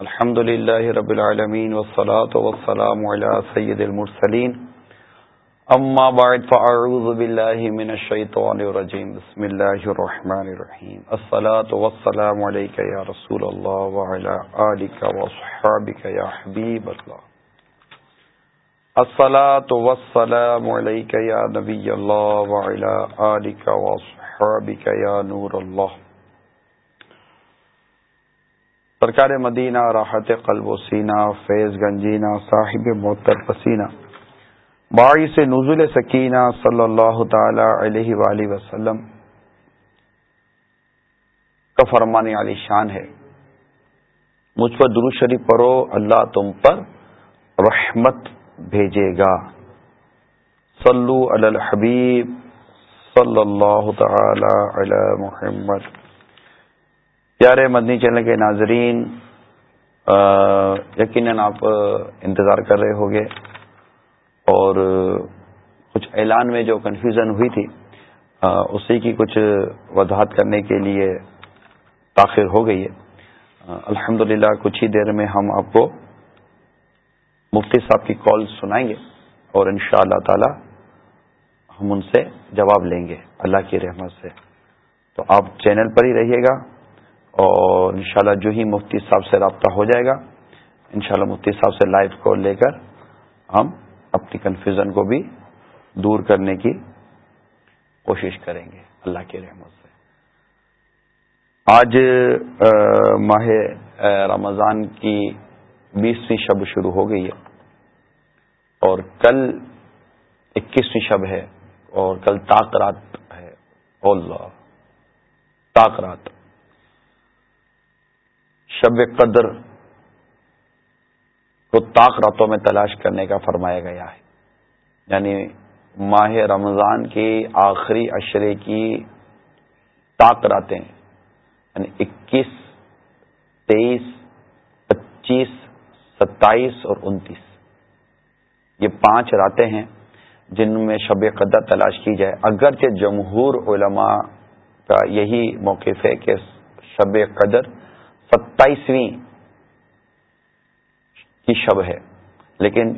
الحمد لله رب العالمين والصلاة والسلام على سيد المرسلين أما بعد فأعوذ بالله من الشيطان الرجيم بسم الله الرحمن الرحيم الصلاة والسلام عليك يا رسول الله وعلى آلك وصحابك يا حبيب الله الصلاة والسلام عليك يا نبي الله وعلى آلك وصحابك يا نور الله سرکار مدینہ، راحت قلب و سینہ، فیض گنجینہ، صاحب محتر پسینہ باعث نزول سکینہ صلی اللہ تعالی علیہ وآلہ وسلم کا فرمانے علی شان ہے۔ مجھ پر درو شریف پڑھو، اللہ تم پر رحمت بھیجے گا۔ صلو علی الحبیب صلی اللہ تعالی علی محمد۔ پیارے مدنی چینل کے ناظرین یقیناً آپ انتظار کر رہے ہوگے اور کچھ اعلان میں جو کنفیوژن ہوئی تھی اسی کی کچھ وضاحت کرنے کے لیے تاخیر ہو گئی ہے۔ الحمد کچھ ہی دیر میں ہم آپ کو مفتی صاحب کی کال سنائیں گے اور ان شاء اللہ تعالی ہم ان سے جواب لیں گے۔ اللہ کی رحمت سے۔ تو آپ چینل پر ہی رہیے گا۔ اور انشاءاللہ جو ہی مفتی صاحب سے رابطہ ہو جائے گا، انشاءاللہ مفتی صاحب سے لائیو کال لے کر ہم اپنی کنفیوژن کو بھی دور کرنے کی کوشش کریں گے۔ اللہ کی رحمت سے۔ آج ماہ رمضان کی بیسویں شب شروع ہو گئی ہے۔ اور کل اکیسویں شب ہے اور کل تاک رات ہے۔ اللہ، تاک رات۔ شب قدر کو طاق راتوں میں تلاش کرنے کا فرمایا گیا ہے۔ یعنی ماہ رمضان کی آخری اشرے کی طاق راتیں یعنی اکیس، تیئیس، پچیس، ستائیس اور انتیس۔ یہ پانچ راتیں ہیں جن میں شب قدر تلاش کی جائے۔ اگرچہ جمہور علماء کا یہی موقف ہے کہ شب قدر ستائیسویں کی شب ہے۔ لیکن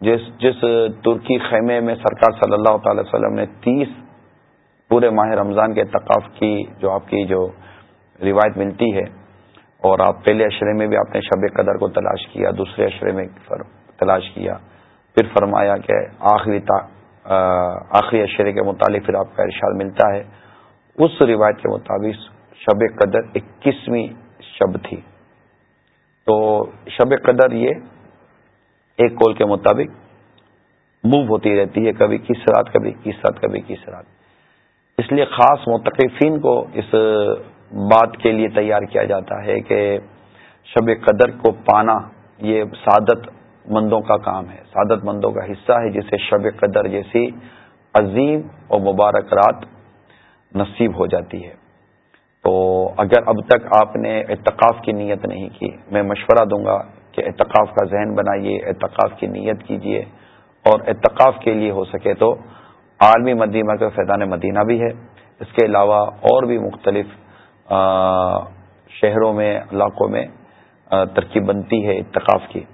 جس جس ترکی خیمے میں سرکار صلی اللہ تعالی وسلم نے تیس پورے ماہ رمضان کے اتقاف کی، جو آپ کی جو روایت ملتی ہے، اور آپ پہلے اشرے میں بھی آپ نے شب قدر کو تلاش کیا، دوسرے اشرے میں تلاش کیا، پھر فرمایا کہ آخری تا آخری اشرے کے متعلق پھر آپ کا ارشاد ملتا ہے۔ اس روایت کے مطابق شب قدر اکیسویں شب تھی۔ تو شب قدر یہ ایک کول کے مطابق موو ہوتی رہتی ہے کبھی کس رات، کبھی کس رات، کبھی کس رات۔ اس لیے خاص متقفین کو اس بات کے لیے تیار کیا جاتا ہے کہ شب قدر کو پانا یہ سعادت مندوں کا کام ہے۔ سعادت مندوں کا حصہ ہے جسے شب قدر جیسی عظیم اور مبارک رات نصیب ہو جاتی ہے۔ تو اگر اب تک آپ نے اعتقاف کی نیت نہیں کی، میں مشورہ دوں گا کہ اعتقاف کا ذہن بنائیے، اعتقاف کی نیت کیجیے اور اعتقاف کے لیے ہو سکے تو عالمی مدینہ کا فیضان مدینہ بھی ہے۔ اس کے علاوہ اور بھی مختلف شہروں میں، علاقوں میں ترکیب بنتی ہے اتقاف کی۔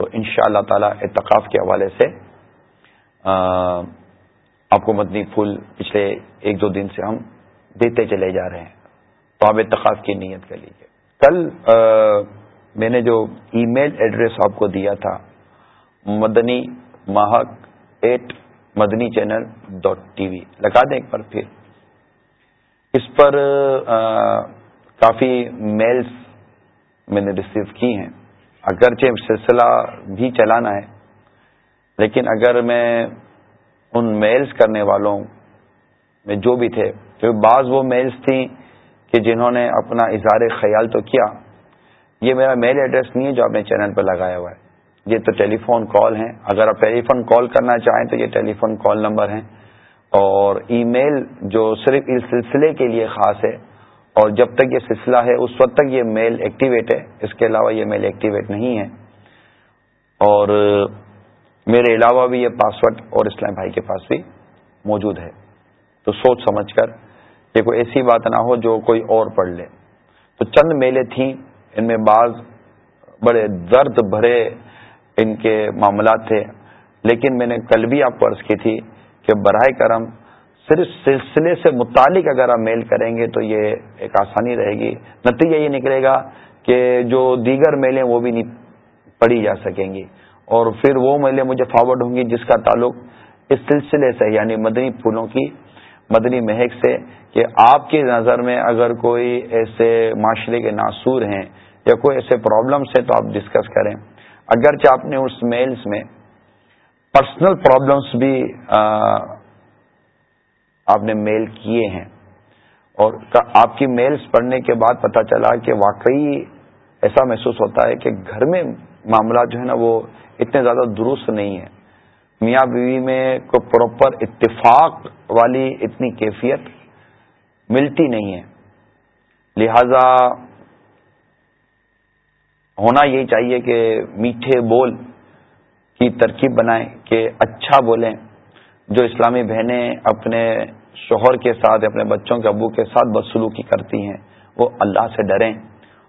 تو ان شاء اللہ تعالی اعتقاف کے حوالے سے آپ کو مدنی پھول پچھلے ایک دو دن سے ہم دیتے چلے جا رہے ہیں۔ تو آپ اتخاف کی نیت کر لیجیے کل میں نے جو ای میل ایڈریس آپ کو دیا تھا، Madani Mahak at Madani channel dot T V. لگا دیں ایک بار پھر۔ اس پر کافی میلز میں نے ریسیو کی ہیں۔ اگرچہ سلسلہ بھی چلانا ہے، لیکن اگر میں ان میلز کرنے والوں میں جو بھی تھے بعض وہ میلز تھیں کہ جنہوں نے اپنا اظہار خیال تو کیا، یہ میرا میل ایڈریس نہیں ہے جو آپ نے چینل پہ لگایا ہوا ہے۔ یہ تو ٹیلی فون کال ہیں۔ اگر آپ ٹیلی فون کال کرنا چاہیں تو یہ ٹیلی فون کال نمبر ہیں۔ اور ای میل جو صرف اس سلسلے کے لیے خاص ہے، اور جب تک یہ سلسلہ ہے، اس وقت تک یہ میل ایکٹیویٹ ہے۔ اس کے علاوہ یہ میل ایکٹیویٹ نہیں ہے۔ اور میرے علاوہ بھی یہ پاسورڈ اور اسلام بھائی کے پاس بھی موجود ہے۔ تو سوچ سمجھ کر کہ کوئی ایسی بات نہ ہو جو کوئی اور پڑھ لے۔ تو چند میلے تھیں، ان میں بعض بڑے درد بھرے ان کے معاملات تھے۔ لیکن میں نے کل بھی آپ کو عرض کی تھی کہ براہ کرم، صرف سلسلے سے متعلق اگر آپ میل کریں گے تو یہ ایک آسانی رہے گی۔ نتیجہ یہ نکلے گا کہ جو دیگر میلیں وہ بھی نہیں پڑھی جا سکیں گی۔ اور پھر وہ میلیں مجھے فارورڈ ہوں گی جس کا تعلق اس سلسلے سے یعنی مدنی پھولوں کی مدنی مہک سے کہ آپ کی نظر میں اگر کوئی ایسے معاشرے کے ناصور ہیں یا کوئی ایسے پرابلمس ہیں تو آپ ڈسکس کریں۔ اگرچہ آپ نے اس میلز میں پرسنل پرابلمس بھی آپ نے میل کیے ہیں۔ اور آپ کی میلز پڑھنے کے بعد پتہ چلا کہ واقعی ایسا محسوس ہوتا ہے کہ گھر میں معاملات جو ہے نا وہ اتنے زیادہ درست نہیں ہیں میاں بیوی میں کوئی پراپر اتفاق والی اتنی کیفیت ملتی نہیں ہے۔ لہذا ہونا یہی چاہیے کہ میٹھے بول کی ترکیب بنائیں، کہ اچھا بولیں۔ جو اسلامی بہنیں اپنے شوہر کے ساتھ، اپنے بچوں کے ابو کے ساتھ بدسلوکی کرتی ہیں، وہ اللہ سے ڈریں۔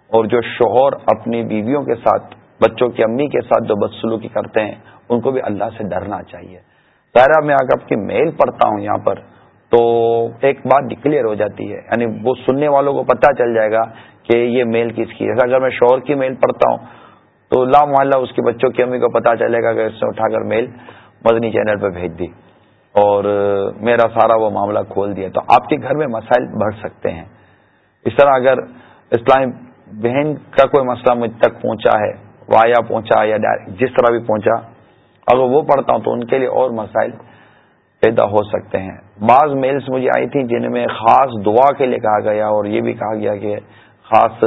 اور جو شوہر اپنی بیویوں کے ساتھ، بچوں کی امی کے ساتھ جو بدسلوکی کرتے ہیں ان کو بھی اللہ سے ڈرنا چاہیے۔ ظاہرہ میں اگر آپ کی میل پڑھتا ہوں یہاں پر، تو ایک بات ڈکلیئر ہو جاتی ہے یعنی وہ سننے والوں کو پتہ چل جائے گا کہ یہ میل کس کی ہے۔ اگر میں شوہر کی میل پڑھتا ہوں، تو لا محلہ اس کے بچوں کی امی کو پتہ چلے گا کہ اس نے اٹھا کر میل مدنی چینل پہ بھیج دی۔ اور میرا سارا وہ معاملہ کھول دیا۔ تو آپ کے گھر میں مسائل بڑھ سکتے ہیں۔ اس طرح اگر اسلامی بہن کا کوئی مسئلہ مجھ تک پہنچا ہے وایا پہنچا یا جس طرح بھی پہنچا اگر وہ پڑھتا ہوں تو ان کے لیے اور مسائل پیدا ہو سکتے ہیں۔ بعض میلز مجھے آئی تھیں جن میں خاص دعا کے لیے کہا گیا اور یہ بھی کہا گیا کہ خاص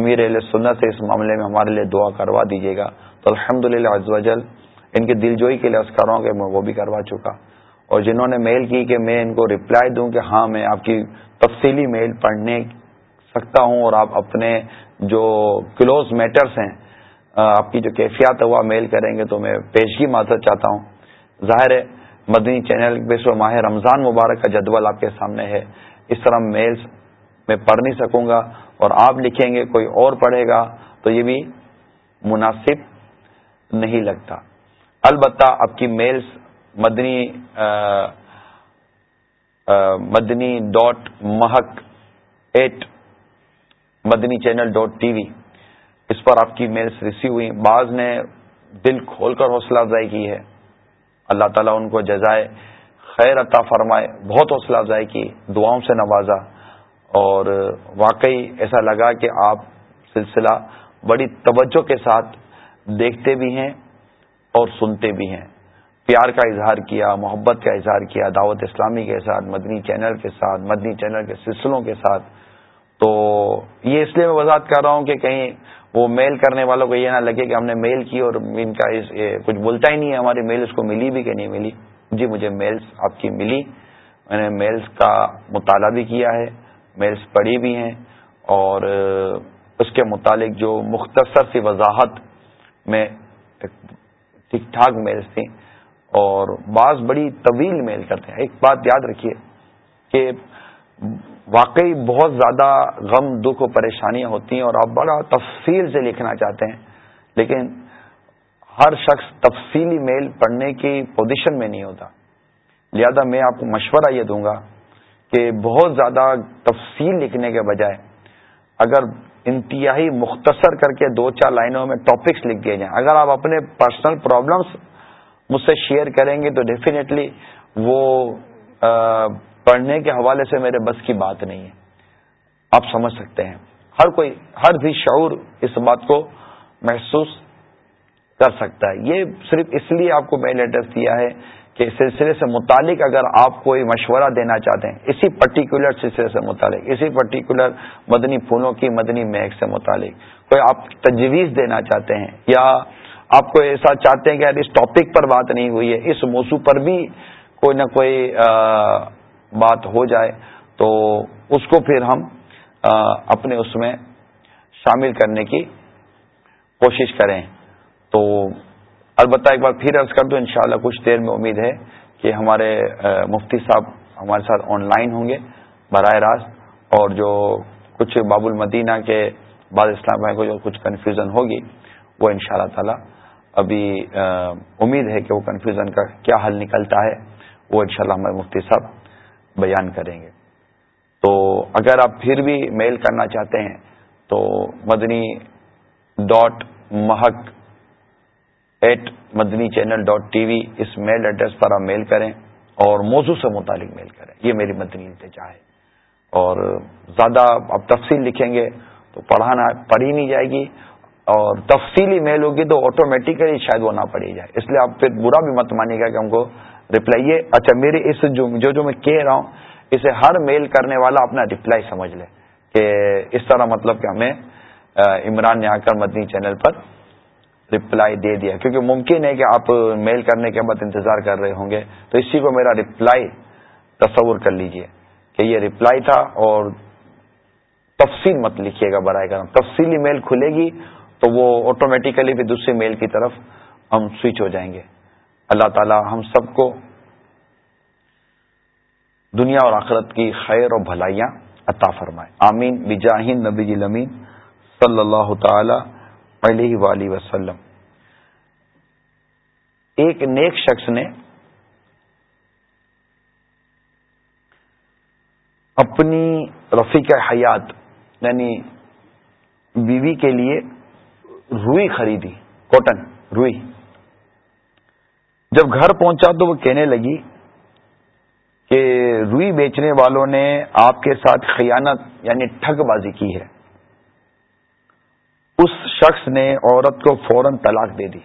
امیر علیہ سنت سے اس معاملے میں ہمارے لیے دعا کروا دیجیے گا۔ تو الحمد للہ وجل ان کی دل جوئی کے لیے عرض کر رہا ہوں کہ میں وہ بھی کروا چکا۔ اور جنہوں نے میل کی کہ میں ان کو رپلائی دوں کہ ہاں میں آپ کی تفصیلی میل پڑھنے سکتا ہوں اور آپ اپنے جو کلوز میٹرز ہیں آپ کی جو کیفیات ہے، وہ میل کریں گے تو میں پیشگی معذرت چاہتا ہوں۔ ظاہر ہے، مدنی چینل بے ماہ رمضان مبارک کا جدول آپ کے سامنے ہے۔ اس طرح میلز میں پڑھ نہیں سکوں گا اور آپ لکھیں گے، کوئی اور پڑھے گا، تو یہ بھی مناسب نہیں لگتا۔ البتہ آپ کی mails Madani Madani dot Mahak at Madani channel dot T V اس پر آپ کی میلس ریسیو ہوئی بعض نے دل کھول کر حوصلہ افزائی کی ہے۔ اللہ تعالیٰ ان کو جزائے خیر عطا فرمائے۔ بہت حوصلہ افزائی کی، دعاؤں سے نوازا۔ اور واقعی ایسا لگا کہ آپ سلسلہ بڑی توجہ کے ساتھ دیکھتے بھی ہیں اور سنتے بھی ہیں۔ پیار کا اظہار کیا، محبت کا اظہار کیا، دعوت اسلامی کے ساتھ، مدنی چینل کے ساتھ، مدنی چینل کے سلسلوں کے ساتھ۔ تو یہ اس لیے میں وضاحت کر رہا ہوں کہ کہیں وہ میل کرنے والوں کو یہ نہ لگے کہ ہم نے میل کی اور ان کا کچھ بولتا ہی نہیں ہے۔ ہماری میل اس کو ملی بھی کہ نہیں ملی؟ جی مجھے میلز آپ کی ملی۔ میں نے میلز کا مطالعہ بھی کیا ہے، میلز پڑھی بھی ہیں اور اس کے متعلق جو مختصر سی وضاحت میں ٹھیک ٹھاک میلز تھیں اور بعض بڑی طویل میل کرتے ہیں۔ ایک بات یاد رکھیے کہ واقعی بہت زیادہ غم، دکھ و پریشانیاں ہوتی ہیں اور آپ بڑا تفصیل سے لکھنا چاہتے ہیں، لیکن ہر شخص تفصیلی میل پڑھنے کی پوزیشن میں نہیں ہوتا۔ لہذا میں آپ کو مشورہ یہ دوں گا کہ بہت زیادہ تفصیل لکھنے کے بجائے اگر انتہائی مختصر کر کے دو چار لائنوں میں ٹاپکس لکھ دیے جائیں۔ اگر آپ اپنے پرسنل پرابلمس مجھ سے شیئر کریں گے تو ڈیفینیٹلی وہ پڑھنے کے حوالے سے میرے بس کی بات نہیں ہے۔ آپ سمجھ سکتے ہیں۔ ہر کوئی، ہر بھی شعور اس بات کو محسوس کر سکتا ہے۔ یہ صرف اس لیے آپ کو میں لیٹر دیا ہے کہ سلسلے سے متعلق اگر آپ کوئی مشورہ دینا چاہتے ہیں، اسی پرٹیکولر سلسلے سے متعلق، اسی پرٹیکولر مدنی پھولوں کی مدنی مہک سے متعلق کوئی آپ تجویز دینا چاہتے ہیں یا آپ کو ایسا چاہتے ہیں کہ یار اس ٹاپک پر بات نہیں ہوئی ہے، اس موضوع پر بھی کوئی نہ کوئی بات ہو جائے تو اس کو پھر ہم اپنے اس میں شامل کرنے کی کوشش کریں۔ تو البتہ ایک بار پھر عرض کر دوں انشاءاللہ کچھ دیر میں امید ہے کہ ہمارے مفتی صاحب ہمارے ساتھ آن لائن ہوں گے براہ راست، اور جو کچھ باب المدینہ کے بعض اسلام بھائی کو جو کچھ کنفیوژن ہوگی، وہ ان شاء اللہ تعالی ابھی امید ہے کہ وہ کنفیوژن کا کیا حل نکلتا ہے، وہ ان شاء اللہ ہمارے مفتی صاحب بیان کریں گے۔ تو اگر آپ پھر بھی میل کرنا چاہتے ہیں، تو Madani dot Mahak at Madani channel dot T V us mail address پر آپ میل کریں اور موضوع سے متعلق میل کریں۔ یہ میری مدنی التجا ہے۔ اور زیادہ اب تفصیل لکھیں گے تو پڑھانا پڑھی نہیں جائے گی اور تفصیلی میل ہوگی تو آٹومیٹیکلی شاید وہ نہ پڑھی جائے۔ اس لیے آپ پھر برا بھی مت مانیے گا کہ ہم کو ریپلائی اچھا میری اس جو جو میں کہہ رہا ہوں اسے ہر میل کرنے والا اپنا ریپلائی سمجھ لے کہ اس طرح مطلب کہ ہمیں عمران نے آ کر مدنی چینل پر رپلائی دے دیا کیونکہ ممکن ہے کہ آپ میل کرنے کے بعد انتظار کر رہے ہوں گے تو اسی کو میرا رپلائی تصور کر لیجیے کہ یہ رپلائی تھا اور تفصیل مت لکھیے گا برائے کرم تفصیلی میل کھلے گی تو وہ آٹومیٹیکلی پھر دوسری میل کی طرف ہم سوئچ ہو جائیں گے اللہ تعالی ہم سب کو دنیا اور آخرت کی خیر اور بھلائیاں عطا فرمائے۔ آمین۔ بجاہین نبی جی لمین صلی اللہ تعالی علیہ وآلہ وسلم۔ ایک نیک شخص نے اپنی رفیق حیات یعنی بیوی کے لیے روئی خریدی کوٹن روئی۔ جب گھر پہنچا تو وہ کہنے لگی کہ روئی بیچنے والوں نے آپ کے ساتھ خیانت یعنی ٹھگ بازی کی ہے۔ اس شخص نے عورت کو فوراً طلاق دے دی۔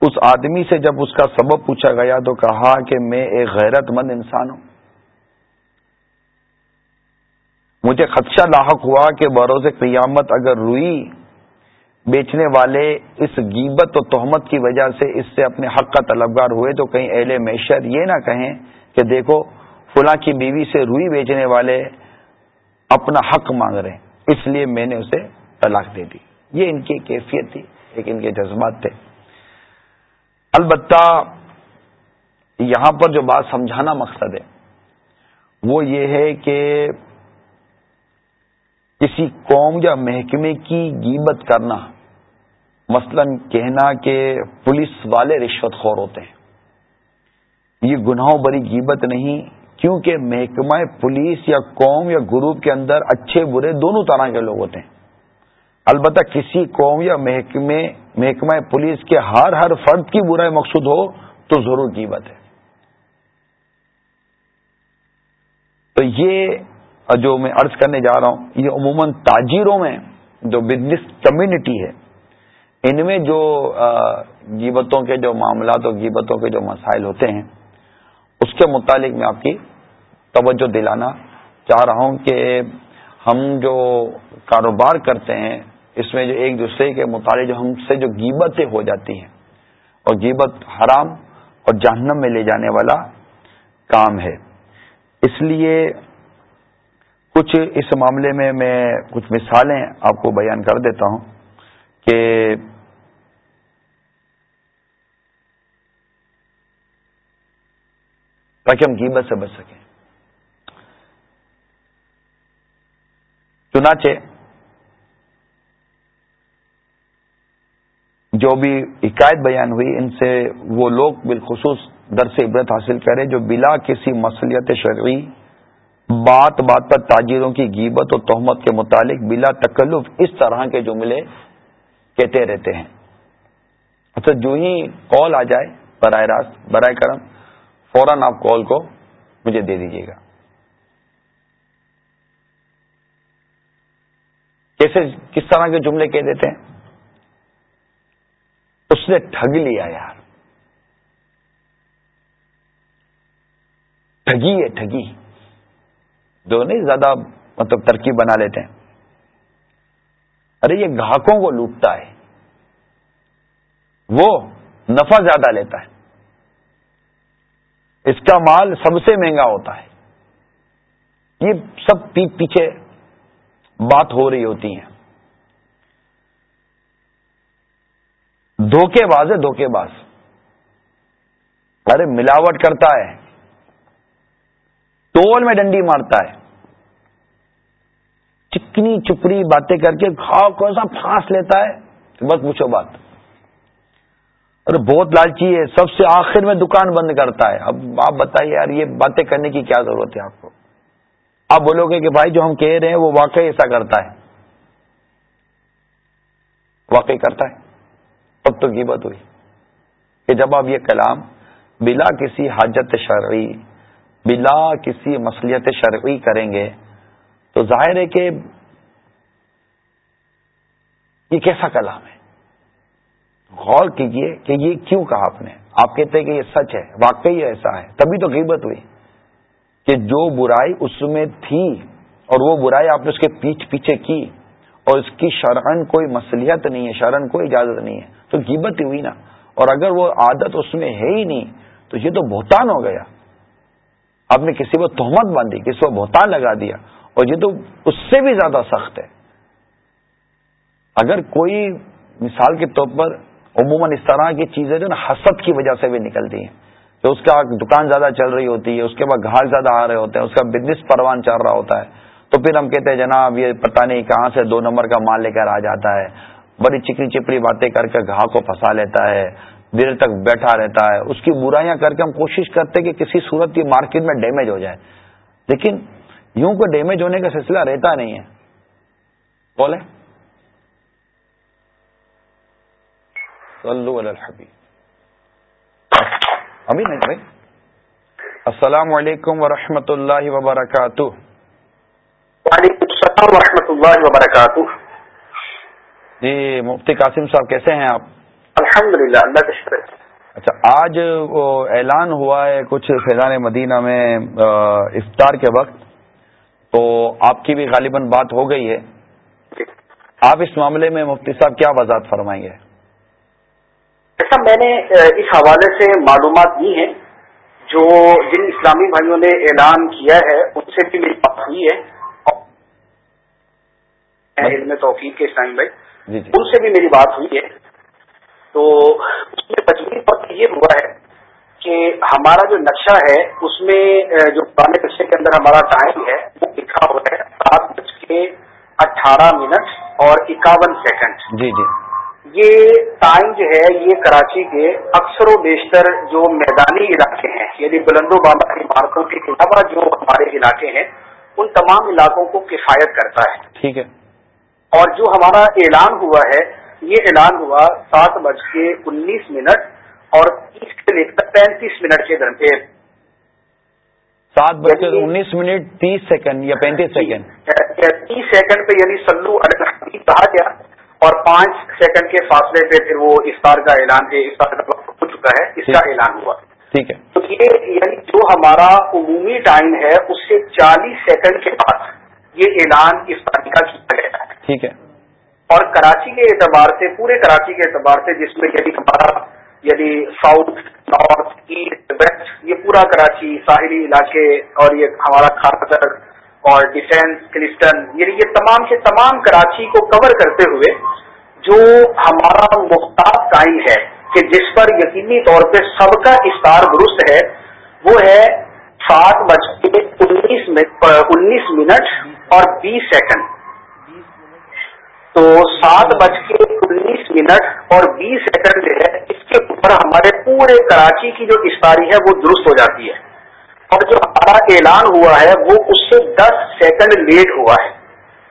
اس آدمی سے جب اس کا سبب پوچھا گیا تو کہا کہ میں ایک غیرت مند انسان ہوں۔ مجھے خدشہ لاحق ہوا کہ بروز قیامت اگر روئی بیچنے والے اس گیبت و تہمت کی وجہ سے اس سے اپنے حق کا طلبگار ہوئے تو کہیں اہل معیشت یہ نہ کہیں کہ دیکھو، فلاں کی بیوی سے روئی بیچنے والے اپنا حق مانگ رہے ہیں، اس لیے میں نے اسے طلاق دے دی۔ یہ ان کی کیفیت تھی، ایک ان کے جذبات تھے۔ البتہ یہاں پر جو بات سمجھانا مقصد ہے، وہ یہ ہے کہ کسی قوم یا محکمے کی گیبت کرنا، مثلا کہنا کہ پولیس والے رشوت خور ہوتے ہیں۔ یہ گناہوں بری گیبت نہیں، کیونکہ محکمہ پولیس یا قوم یا گروپ کے اندر اچھے، برے دونوں طرح کے لوگ ہوتے ہیں۔ البتہ کسی قوم یا محکمے، محکمہ پولیس کے ہر ہر فرد کی برائی مقصود ہو تو ضرور قیمت ہے۔ تو یہ جو میں عرض کرنے جا رہا ہوں، یہ عموماً تاجروں میں جو بزنس کمیونٹی ہے، ان میں جو گیبتوں کے جو معاملات اور گیبتوں کے جو مسائل ہوتے ہیں، اس کے متعلق میں آپ کی توجہ دلانا چاہ رہا ہوں کہ ہم جو کاروبار کرتے ہیں، اس میں جو ایک دوسرے کے مطالعے جو ہم سے جو گیبتیں ہو جاتی ہیں، اور گیبت حرام اور جہنم میں لے جانے والا کام ہے۔ اس لیے کچھ اس معاملے میں میں کچھ مثالیں آپ کو بیان کر دیتا ہوں کہ تاکہ ہم گیبت سے بچ سکیں۔ چنانچہ جو بھی حکایت بیان ہوئی، ان سے وہ لوگ بالخصوص درس عبرت حاصل کریں جو بلا کسی مسلیت شرعی بات بات پر تاجروں کی گیبت و تہمت کے متعلق بلا تکلف اس طرح کے جملے کہتے رہتے ہیں۔ اچھا جو ہی کال آ جائے براہ راست، برائے کرم، فوراً آپ کال کو مجھے دے دیجیے گا۔ کیسے کس طرح کے جملے کہہ دیتے ہیں؟ اس نے ٹھگ لیا یار۔ ٹھگی ہے، ٹھگی۔ جو نہیں، زیادہ مطلب ترکیب بنا لیتے ہیں۔ ارے، یہ گاہکوں کو لوٹتا ہے۔ وہ نفع زیادہ لیتا ہے۔ اس کا مال سب سے مہنگا ہوتا ہے۔ یہ سب پیچھے بات ہو رہی ہوتی ہیں۔ دھوکے باز ہے، دھوکے باز۔ ارے، ملاوٹ کرتا ہے۔ ٹول میں ڈنڈی مارتا ہے۔ چکنی چپری باتیں کر کے کھاؤ، کون سا پھانس لیتا ہے؟ بس پوچھو بات۔ اور بہت لالچی ہے، سب سے آخر میں دکان بند کرتا ہے۔ اب آپ بتائیے یار، یہ باتیں کرنے کی کیا ضرورت ہے آپ کو؟ آپ بولو گے کہ بھائی جو ہم کہہ رہے ہیں، وہ واقعی ایسا کرتا ہے۔ واقعی کرتا ہے۔ اب تو گیبت ہوئی؟ کہ جب آپ یہ کلام بلا کسی حاجت شرعی، بلا کسی مصلیت شرعی کریں گے، تو ظاہر ہے کہ یہ کیسا کلام ہے؟ غور کیجیے کہ یہ کیوں کہا آپ نے؟ آپ کہتے ہیں کہ یہ سچ ہے، واقعی ایسا ہے۔ تبھی تو غیبت ہوئی کہ جو برائی اس میں تھی اور وہ برائی آپ نے اس کے پیچھ پیچھے کی اور اس کی شرن کوئی مصلیحت نہیں ہے شرن کوئی اجازت نہیں ہے، تو گیبت ہی ہوئی نا۔ اور اگر وہ عادت اس میں ہے ہی نہیں، تو یہ تو بہتان ہو گیا۔ آپ نے کسی کو تہمت باندھی، کسی کو بہتان لگا دیا اور یہ تو اس سے بھی زیادہ سخت ہے۔ اگر کوئی مثال کے طور پر عموماً اس طرح کی چیزیں جو نا حسد کی وجہ سے بھی نکلتی ہیں، کہ اس کا دکان زیادہ چل رہی ہوتی ہے، اس کے بعد گھاٹ زیادہ آ رہے ہوتے ہیں، اس کا بزنس پروان چل رہا ہوتا ہے، تو پھر ہم کہتے ہیں جناب یہ پتہ نہیں کہاں سے دو نمبر کا مال لے کر آ جاتا ہے۔ بڑی چکری چپڑی باتیں کر کے گاہ کو پھنسا لیتا ہے، دیر تک بیٹھا رہتا ہے۔ اس کی برائیاں کر کے ہم کوشش کرتے کہ کسی صورت کی مارکیٹ میں ڈیمیج ہو جائے۔ لیکن یوں کو ڈیمیج ہونے کا سلسلہ رہتا نہیں ہے۔ بولے ابھی نہیں بھائی. السلام علیکم ورحمۃ اللہ وبرکاتہ. وعلیکم السلام ورحمۃ اللہ وبرکاتہ. جی مفتی قاسم صاحب کیسے ہیں آپ؟ الحمد للہ اللہ کا شکر اچھا آج وہ اعلان ہوا ہے کچھ فیضان مدینہ میں افطار کے وقت. تو آپ کی بھی غالباً بات ہو گئی ہے. جی۔ آپ اس معاملے میں مفتی صاحب کیا وضاحت فرمائیں گے؟ ایسا میں نے اس حوالے سے معلومات دی ہیں جو جن اسلامی بھائیوں نے اعلان کیا ہے ان سے بھی میری بات ہوئی ہے۔ علم توفیق کے اسلامی بھائی۔ جی جی۔ ان سے بھی میری بات ہوئی ہے۔ تو اس میں تجویز وقت یہ ہوا ہے کہ ہمارا جو نقشہ ہے اس میں جو پرانے نقشے کے اندر ہمارا ٹائم ہے وہ لکھا ہوا ہے سات بج کے اٹھارہ منٹ اور اکاون سیکنڈ۔ جی جی۔ یہ ٹائم جو ہے یہ کراچی کے اکثر و بیشتر جو میدانی علاقے ہیں یعنی بلند و بالا عمارتوں کے علاوہ جو ہمارے علاقے ہیں ان تمام علاقوں کو کفایت کرتا ہے۔ ٹھیک ہے۔ اور جو ہمارا اعلان ہوا ہے یہ اعلان ہوا سات بج کے انیس منٹ اور تیس سے لے کر پینتیس منٹ کے درمیان۔ سات بج کر انیس منٹ تیس سیکنڈ یا پینتیس سیکنڈ۔ تیس سیکنڈ پہ یعنی سلو کہا گیا۔ اور پانچ سیکنڈ کے فاصلے پہ پھر وہ افطار کا اعلان افطار کا وقت ہو چکا ہے اس کا اعلان ہوا۔ ٹھیک ہے۔ تو یہ یعنی جو ہمارا عمومی ٹائم ہے اس سے چالیس سیکنڈ کے بعد یہ اعلان افطاری کا کیا گیا ہے۔ ٹھیک ہے۔ اور کراچی کے اعتبار سے پورے کراچی کے اعتبار سے جس میں یعنی ہمارا یعنی ساؤتھ نارتھ ایسٹ ویسٹ یہ پورا کراچی ساحلی علاقے اور یہ ہمارا کھاتا اور ڈیفینس کلسٹن یعنی یہ تمام کے تمام کراچی کو کور کرتے ہوئے جو ہمارا مختار ٹائم ہے کہ جس پر یقینی طور پہ سب کا افطار درست ہے، وہ ہے سات بج کے انیس انیس منٹ اور بیس سیکنڈ تو سات بج کے انیس منٹ اور بیس سیکنڈ جو ہے، اس کے اوپر ہمارے پورے کراچی کی جو افطاری ہے، وہ درست ہو جاتی ہے۔ اور جو ہمارا اعلان ہوا ہے وہ اس سے دس سیکنڈ لیٹ ہوا ہے۔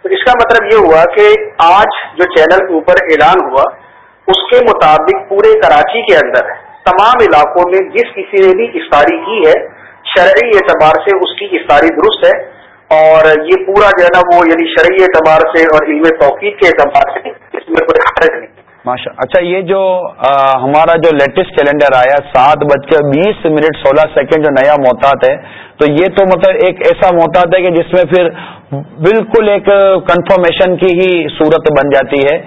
تو اس کا مطلب یہ ہوا کہ آج جو چینل کے اوپر اعلان ہوا، اس کے مطابق پورے کراچی کے اندر تمام علاقوں میں جس کسی نے بھی افطاری کی ہے، شرعی اعتبار سے اس کی افطاری درست ہے۔ اور یہ پورا جو ہے نا وہ یعنی شرعی اعتبار سے اور علم توقید کے اعتبار سے اس میں کوئی حرج نہیں۔ ماشاء اچھا یہ جو ہمارا جو لیٹسٹ کیلنڈر آیا، سات بج کے بیس منٹ سولہ سیکنڈ جو نیا محتاط ہے، تو یہ تو مطلب ایک ایسا محتاط ہے کہ جس میں پھر بالکل ایک کنفرمیشن کی ہی صورت بن جاتی ہے۔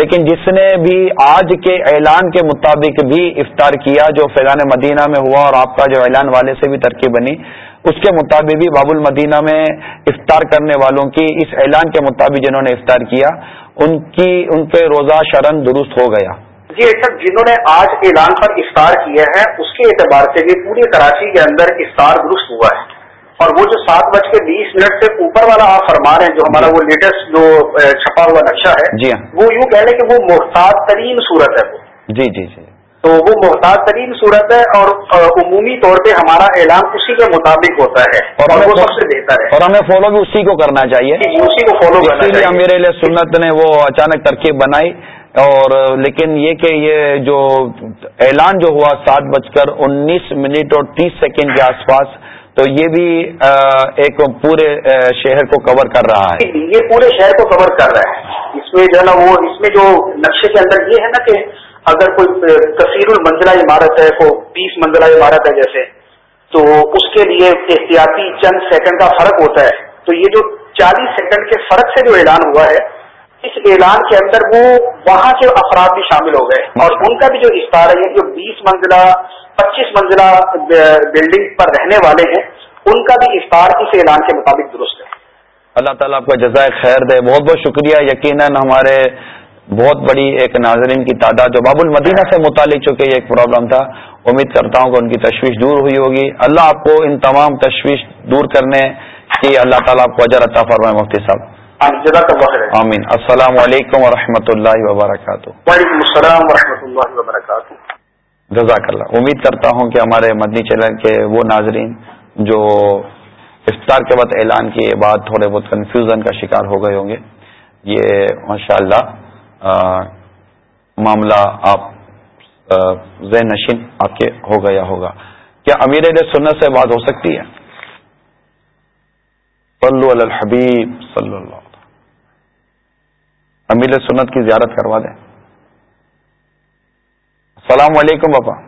لیکن جس نے بھی آج کے اعلان کے مطابق بھی افطار کیا، جو فیضان مدینہ میں ہوا اور آپ کا جو اعلان والے سے بھی ترقی بنی اس کے مطابق بھی باب المدینہ میں افطار کرنے والوں کی اس اعلان کے مطابق جنہوں نے افطار کیا ان کی ان کے روزہ شرن درست ہو گیا۔ جی سر جنہوں نے آج اعلان پر افطار کیا ہے اس کے اعتبار سے بھی پورے کراچی کے اندر افطار درست ہوا ہے۔ اور وہ جو سات بج کے بیس منٹ سے اوپر والا آپ فرما رہے ہیں جو ہمارا وہ لیٹسٹ جو چھپا ہوا نقشہ ہے جی ہاں۔ وہ یوں کہہ لیں کہ وہ محتاط ترین صورت ہے وہ۔ جی جی جی۔ تو وہ محتاط ترین صورت ہے اور عمومی طور پہ ہمارا اعلان اسی کے مطابق ہوتا ہے اور وہ سب سے بہتر ہے۔ اور ہمیں فالو بھی اسی کو کرنا چاہیے۔ جی، اسی کو فالو کرنا چاہیے۔ میرے لیے سنت نے وہ اچانک ترکیب بنائی۔ اور لیکن یہ کہ یہ جو اعلان جو ہوا سات بج کر انیس منٹ اور تیس سیکنڈ کے آس پاس تو یہ بھی ایک پورے شہر کو کور کر رہا ہے۔ یہ پورے شہر کو کور کر رہا ہے۔ اس میں جو ہے نا وہ اس میں جو نقشے کے اندر یہ ہے نا کہ اگر کوئی کثیر المنزلہ عمارت ہے کو بیس منزلہ عمارت ہے جیسے، تو اس کے لیے احتیاطی چند سیکنڈ کا فرق ہوتا ہے۔ تو یہ جو چالیس سیکنڈ کے فرق سے جو اعلان ہوا ہے، اس اعلان کے اندر وہ وہاں کے افراد بھی شامل ہو گئے۔ اور ان کا بھی جو اشتہار ہے جو بیس منزلہ، پچیس منزلہ بلڈنگ پر رہنے والے ہیں، ان کا بھی اشتہار اس اعلان کے مطابق درست ہے۔ اللہ تعالیٰ آپ کا جزائے خیر دے۔ بہت بہت شکریہ، یقیناً ہمارے بہت بڑی ایک ناظرین کی تعداد جو باب المدینہ سے متعلق چونکہ یہ ایک پرابلم تھا امید کرتا ہوں کہ ان کی تشویش دور ہوئی ہوگی۔ اللہ آپ کو ان تمام تشویش دور کرنے کی اللہ تعالیٰ آپ کو اجر عطا فرمائے مفتی صاحب۔ آمین السلام علیکم ورحمۃ اللہ وبرکاتہ۔ وعلیکم السلام و اللہ وبرکاتہ۔ جزاک اللہ امید کرتا ہوں کہ ہمارے مدنی چینل کے وہ ناظرین جو افطار کے بعد اعلان کیے بعد تھوڑے بہت کنفیوژن کا شکار ہو گئے ہوں گے۔ یہ ماشاء اللہ معاملہ آپ ذہن نشین آپ کے ہو گیا ہوگا۔ کیا امیر سنت سے بات ہو سکتی ہے؟ صلو علی الحبیب صلی اللہ امیر سنت کی زیارت کروا دیں۔ السلام علیکم باپا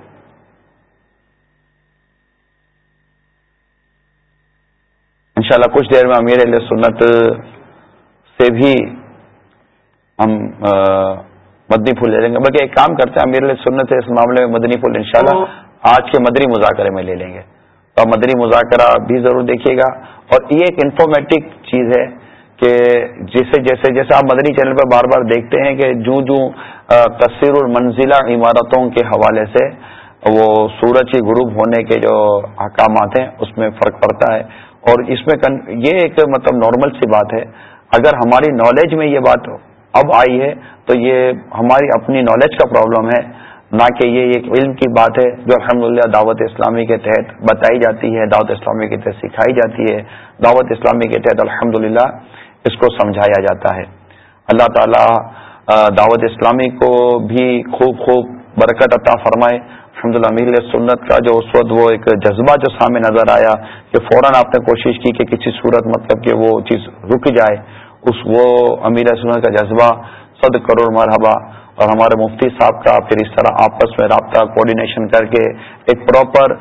انشاءاللہ کچھ دیر میں امیر علیہ سنت سے بھی ہم مدنی پھول لے لیں گے۔ بلکہ ایک کام کرتے ہیں امیر علیہ سنت سے اس معاملے میں مدنی پھول انشاءاللہ آج کے مدنی مذاکرے میں لے لیں گے۔ تو مدنی مذاکرہ بھی ضرور دیکھیے گا۔ اور یہ ایک انفارمیٹک چیز ہے کہ جیسے جیسے جیسے آپ مدنی چینل پر بار بار دیکھتے ہیں کہ جو جو کثیر المنزلہ عمارتوں کے حوالے سے وہ سورج کی غروب ہونے کے جو احکامات ہیں اس میں فرق پڑتا ہے۔ اور اس میں یہ ایک مطلب نارمل سی بات ہے۔ اگر ہماری نالج میں یہ بات اب آئی ہے، تو یہ ہماری اپنی نالج کا پرابلم ہے۔ نہ کہ یہ ایک علم کی بات ہے، جو الحمد دعوت اسلامی کے تحت بتائی جاتی ہے، دعوت اسلامی کے تحت سکھائی جاتی ہے۔ دعوت اسلامی کے تحت الحمد اس کو سمجھایا جاتا ہے۔ اللہ تعالی دعوت اسلامی کو بھی خوب خوب برکت عطا فرمائے۔ الحمد للہ امیر سنت کا جو اس وقت وہ ایک جذبہ جو سامنے نظر آیا، کہ فوراً آپ نے کوشش کی کہ کسی صورت مطلب کہ وہ چیز رک جائے۔ اس وہ امیر سنت کا جذبہ، صد کروڑ مرحبا اور ہمارے مفتی صاحب کا پھر اس طرح آپس میں رابطہ کوآڈینیشن کر کے ایک پراپر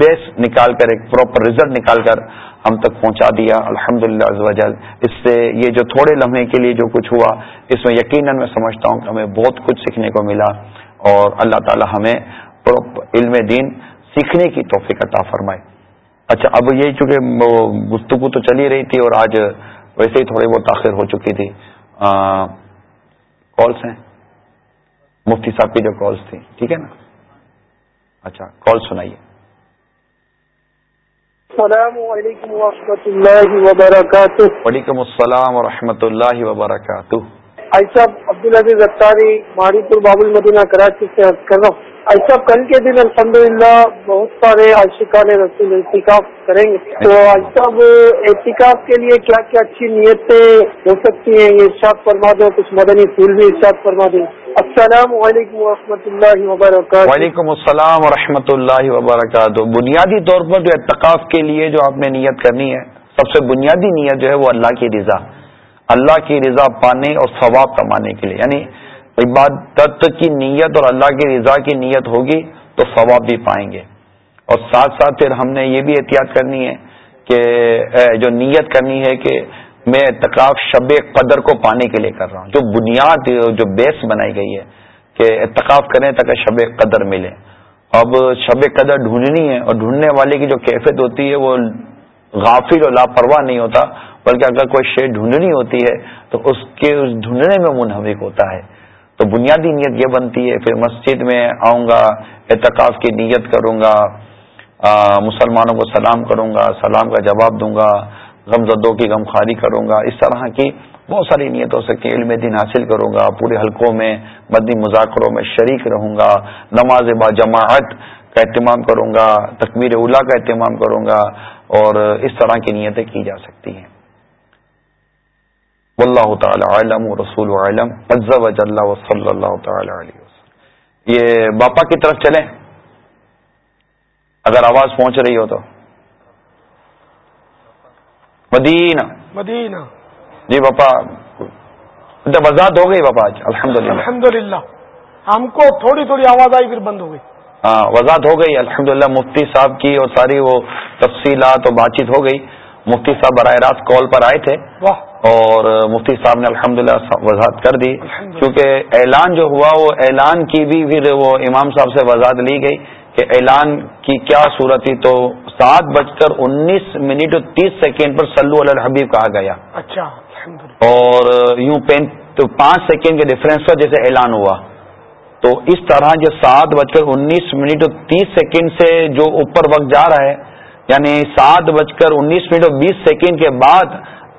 بیس نکال کر، ایک پراپر ریزلٹ نکال کر ہم تک پہنچا دیا الحمد للہ اس سے یہ جو تھوڑے لمحے کے لیے جو کچھ ہوا، اس میں یقیناً میں سمجھتا ہوں کہ ہمیں بہت کچھ سیکھنے کو ملا اور اللہ تعالی ہمیں علم دین سیکھنے کی توفیق عطا فرمائے۔ اچھا اب یہ چونکہ گفتگو تو چلی رہی تھی اور آج ویسے ہی تھوڑی بہت تاخیر ہو چکی تھی کالس ہیں۔ مفتی صاحب کی جو کالس تھی ٹھیک ہے نا؟ اچھا کال سنائیے۔ السلام علیکم و اللہ وبرکاتہ۔ وعلیکم السلام و اللہ وبرکاتہ۔ ایسا عبدالعزیز اختاری ماری پور باب المدینہ کراچی سے کر رہا ہوں۔ ایسا کل کے دن الحمدللہ بہت سارے عاشقان رسول احتکاف کریں گے۔ تو صاحب احتکاف کے لیے کیا کیا اچھی نیتیں ہو سکتی ہیں؟ یہ ارشاد فرما دو کچھ مدنی پھول بھی ارشاد فرما دیں۔ السلام علیکم و اللہ وبرکاتہ۔ وعلیکم السلام و اللہ وبرکاتہ۔ بنیادی طور پر جو اعتکاف کے لیے جو آپ نے نیت کرنی ہے، سب سے بنیادی نیت جو ہے وہ اللہ کی رضا۔ اللہ کی رضا پانے اور ثواب کمانے کے لیے۔ یعنی عبادت کی نیت اور اللہ کی رضا کی نیت ہوگی تو ثواب بھی پائیں گے۔ اور ساتھ ساتھ پھر ہم نے یہ بھی احتیاط کرنی ہے کہ جو نیت کرنی ہے کہ میں اتقاف شب قدر کو پانے کے لیے کر رہا ہوں۔ جو بنیاد، جو بیس بنائی گئی ہے کہ اتقاف کریں تاکہ شب قدر ملے۔ اب شب قدر ڈھونڈنی ہے اور ڈھونڈنے والے کی جو کیفیت ہوتی ہے وہ غافل اور لاپرواہ نہیں ہوتا۔ بلکہ اگر کوئی شے ڈھونڈنی ہوتی ہے تو اس کے اس ڈھونڈنے میں منہمک ہوتا ہے۔ تو بنیادی نیت یہ بنتی ہے، پھر مسجد میں آؤں گا، اعتکاف کی نیت کروں گا مسلمانوں کو سلام کروں گا، سلام کا جواب دوں گا، غم زدوں کی غم خاری کروں گا۔ اس طرح کی بہت ساری نیت ہو سکتی علم دین حاصل کروں گا، پورے حلقوں میں، مدنی مذاکروں میں شریک رہوں گا، نماز با جماعت کا اہتمام کروں گا، تکبیر اولا کا اہتمام کروں گا اور اس طرح کی نیتیں کی جا سکتی ہیں۔ واللہ تعالی علم و رسول علم و صلی اللہ تعالی علیہ وسلم. یہ باپا کی طرف چلیں اگر آواز پہنچ رہی ہو تو. مدینہ. مدینہ. جی باپا وضاحت ہو گئی باپا آج الحمد للہ الحمد للہ ہم کو تھوڑی تھوڑی آواز آئی پھر بند ہو گئی. ہاں وضاحت ہو گئی الحمد مفتی صاحب کی اور ساری وہ تفصیلات اور بات چیت ہو گئی. مفتی صاحب براہ راست کال پر آئے تھے. اور مفتی صاحب نے الحمد للہ وضاحت کر دی۔ کیونکہ اعلان جو ہوا وہ اعلان کی بھی پھر وہ امام صاحب سے وضاحت لی گئی کہ اعلان کی کیا صورت تھی۔ تو سات بج کر انیس منٹ اور تیس سیکنڈ پر سلو الحبیب کہا گیا۔ اچھا اور یوں تو پانچ سیکنڈ کے ڈفرینس پر جیسے اعلان ہوا۔ تو اس طرح جو سات بج کر انیس منٹ اور تیس سیکنڈ سے جو اوپر وقت جا رہا ہے یعنی سات بج کر انیس منٹ اور بیس سیکنڈ کے بعد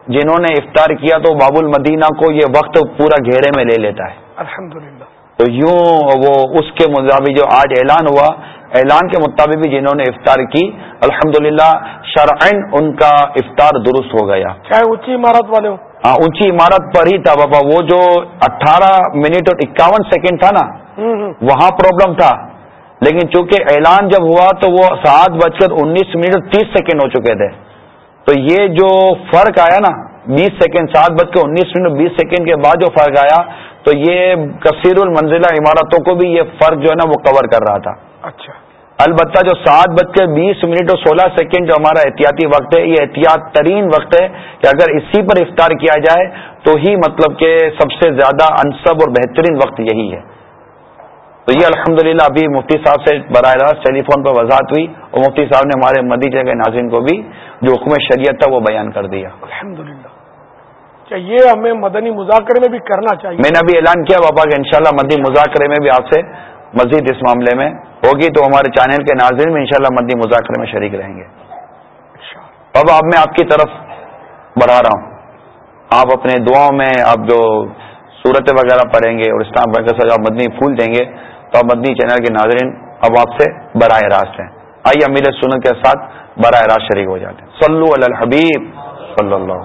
جنہوں نے افطار کیا تو باب المدینہ کو یہ وقت پورا گھیرے میں لے لیتا ہے۔ الحمدللہ۔ تو یوں وہ اس کے مطابق جو آج اعلان ہوا اعلان کے مطابق بھی جنہوں نے افطار کی الحمد للہ ان کا افطار درست ہو گیا۔ چاہے اونچی عمارت والے ہوں۔ ہاں اونچی عمارت پر ہی تھا بابا وہ جو اٹھارہ منٹ اور اکاون سیکنڈ تھا نا وہاں پرابلم تھا۔ لیکن چونکہ اعلان جب ہوا تو وہ سات بج کر انیس منٹ اور تیس سیکنڈ ہو چکے تھے۔ تو یہ جو فرق آیا نا بیس سیکنڈ سات بج کر انیس منٹ بیس سیکنڈ کے بعد جو فرق آیا تو یہ کثیر المنزلہ عمارتوں کو بھی یہ فرق جو ہے نا وہ کور کر رہا تھا۔ اچھا۔ البتہ جو سات بج کے بیس منٹ اور سولہ سیکنڈ جو ہمارا احتیاطی وقت ہے یہ احتیاط ترین وقت ہے کہ اگر اسی پر افطار کیا جائے تو ہی مطلب کہ سب سے زیادہ انصب اور بہترین وقت یہی ہے۔ تو یہ الحمدللہ ابھی مفتی صاحب سے براہ راست ٹیلی فون پر وضاحت ہوئی اور مفتی صاحب نے ہمارے مدی جگہ ناظرین کو بھی جو حکم شریعت تھا وہ بیان کر دیا۔ الحمدللہ۔ یہ ہمیں مدنی مذاکرے میں بھی کرنا چاہیے؟ میں نے ابھی اعلان کیا بابا کہ انشاءاللہ مدنی مذاکرے میں بھی آپ سے مزید اس معاملے میں ہوگی تو ہمارے چینل کے ناظرین میں انشاءاللہ مدی مذاکرے میں شریک رہیں گے۔ اب اب میں آپ کی طرف بڑھا رہا ہوں۔ آپ اپنے دعاؤں میں آپ جو صورتیں وغیرہ پڑھیں گے اور اسلام آپ مدنی پھول دیں گے۔ تو مدنی چینل کے ناظرین اب آپ سے براہ راست ہیں۔ آئیے امیر سنت کے ساتھ براہ راست شریک ہو جاتے ہیں۔ صلو علی الحبیب صلی اللہ